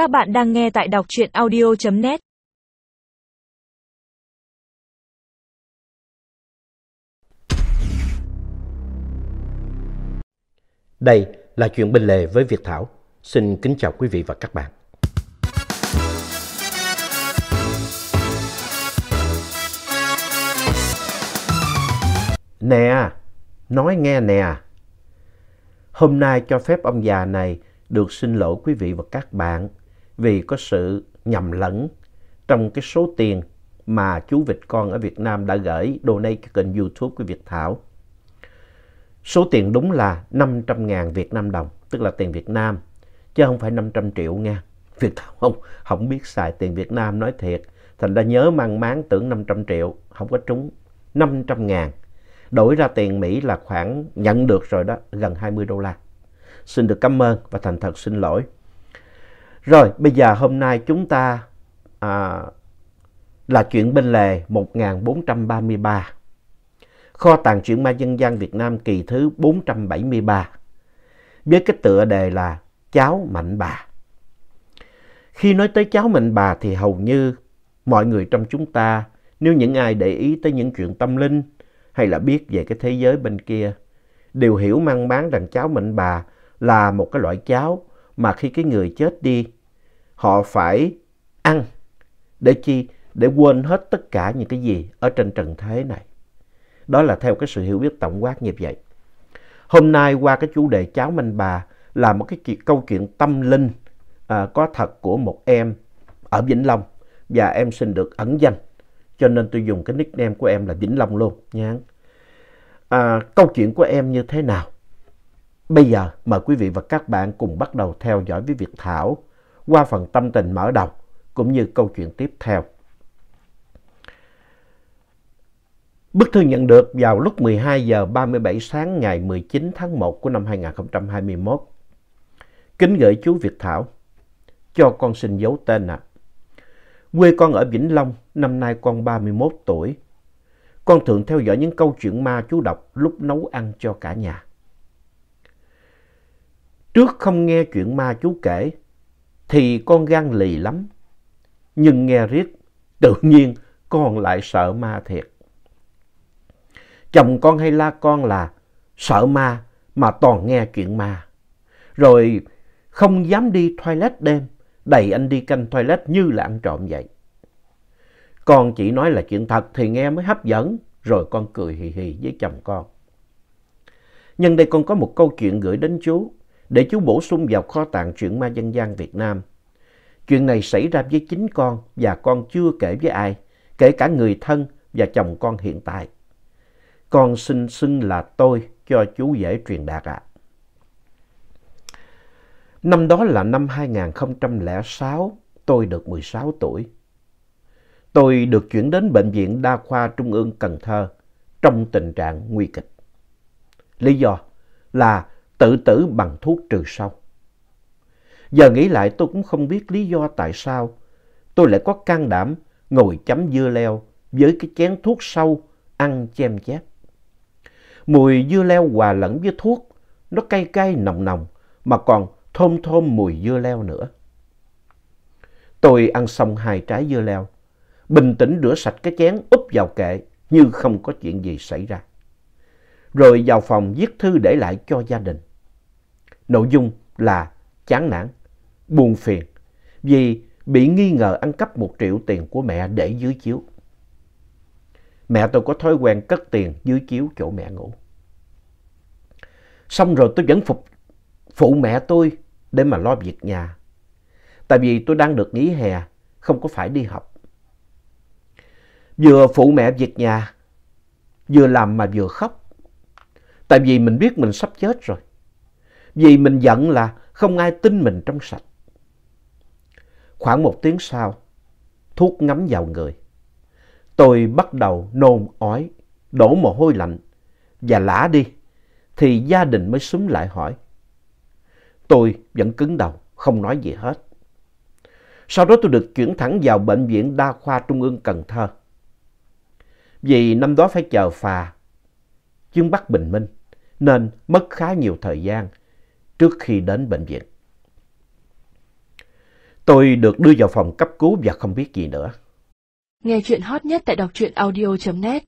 Các bạn đang nghe tại đọc truyện audio.net Đây là chuyện bên lề với Việt Thảo. Xin kính chào quý vị và các bạn. Nè, nói nghe nè. Hôm nay cho phép ông già này được xin lỗi quý vị và các bạn vì có sự nhầm lẫn trong cái số tiền mà chú vịt con ở Việt Nam đã gửi donate cho kênh YouTube của Việt Thảo. Số tiền đúng là 500.000 Việt Nam đồng, tức là tiền Việt Nam, chứ không phải 500 triệu nha. Việt Thảo không, không biết xài tiền Việt Nam nói thiệt, thành ra nhớ mang máng tưởng 500 triệu, không có trúng. 500 ngàn, đổi ra tiền Mỹ là khoảng nhận được rồi đó, gần 20 đô la. Xin được cảm ơn và thành thật xin lỗi. Rồi, bây giờ hôm nay chúng ta à, là chuyện bên lề 1433. Kho tàng truyện ma dân gian Việt Nam kỳ thứ 473. Với cái tựa đề là Cháu Mạnh Bà. Khi nói tới cháu Mạnh Bà thì hầu như mọi người trong chúng ta, nếu những ai để ý tới những chuyện tâm linh hay là biết về cái thế giới bên kia, đều hiểu mang máng rằng cháu Mạnh Bà là một cái loại cháo mà khi cái người chết đi, họ phải ăn để chi? Để quên hết tất cả những cái gì ở trên trần thế này. Đó là theo cái sự hiểu biết tổng quát như vậy. Hôm nay qua cái chủ đề cháu manh Bà là một cái câu chuyện tâm linh à, có thật của một em ở Vĩnh Long và em xin được ẩn danh cho nên tôi dùng cái nickname của em là Vĩnh Long luôn nha. À, câu chuyện của em như thế nào? Bây giờ mời quý vị và các bạn cùng bắt đầu theo dõi với Việt Thảo qua phần tâm tình mở đầu cũng như câu chuyện tiếp theo. Bức thư nhận được vào lúc 12 giờ 37 sáng ngày 19 tháng 1 của năm 2021. Kính gửi chú Việt Thảo, cho con xin giấu tên ạ. À. Quê con ở Vĩnh Long, năm nay con 31 tuổi. Con thường theo dõi những câu chuyện ma chú đọc lúc nấu ăn cho cả nhà. Trước không nghe chuyện ma chú kể, thì con gan lì lắm. Nhưng nghe riết, tự nhiên con lại sợ ma thiệt. Chồng con hay la con là sợ ma mà toàn nghe chuyện ma. Rồi không dám đi toilet đêm, đầy anh đi canh toilet như là ăn trộm vậy. Con chỉ nói là chuyện thật thì nghe mới hấp dẫn, rồi con cười hì hì với chồng con. Nhân đây con có một câu chuyện gửi đến chú để chú bổ sung vào kho tàng truyện ma dân gian Việt Nam. Chuyện này xảy ra với chính con và con chưa kể với ai, kể cả người thân và chồng con hiện tại. Con xin xưng là tôi cho chú dễ truyền đạt ạ. À. Năm đó là năm 2006, tôi được 16 tuổi. Tôi được chuyển đến Bệnh viện Đa khoa Trung ương Cần Thơ trong tình trạng nguy kịch. Lý do là tự tử bằng thuốc trừ sâu. Giờ nghĩ lại tôi cũng không biết lý do tại sao tôi lại có can đảm ngồi chấm dưa leo với cái chén thuốc sâu ăn chem chép. Mùi dưa leo hòa lẫn với thuốc, nó cay cay nồng nồng mà còn thơm thơm mùi dưa leo nữa. Tôi ăn xong hai trái dưa leo, bình tĩnh rửa sạch cái chén úp vào kệ như không có chuyện gì xảy ra. Rồi vào phòng viết thư để lại cho gia đình. Nội dung là chán nản, buồn phiền vì bị nghi ngờ ăn cắp một triệu tiền của mẹ để dưới chiếu. Mẹ tôi có thói quen cất tiền dưới chiếu chỗ mẹ ngủ. Xong rồi tôi vẫn phục phụ mẹ tôi để mà lo việc nhà. Tại vì tôi đang được nghỉ hè, không có phải đi học. Vừa phụ mẹ việc nhà, vừa làm mà vừa khóc. Tại vì mình biết mình sắp chết rồi. Vì mình giận là không ai tin mình trong sạch. Khoảng một tiếng sau, thuốc ngấm vào người. Tôi bắt đầu nôn ói, đổ mồ hôi lạnh và lã đi. Thì gia đình mới súng lại hỏi. Tôi vẫn cứng đầu, không nói gì hết. Sau đó tôi được chuyển thẳng vào Bệnh viện Đa khoa Trung ương Cần Thơ. Vì năm đó phải chờ phà, chuyến bắt bình minh, nên mất khá nhiều thời gian trước khi đến bệnh viện. Tôi được đưa vào phòng cấp cứu và không biết gì nữa. Nghe chuyện hot nhất tại đọc truyện audio.net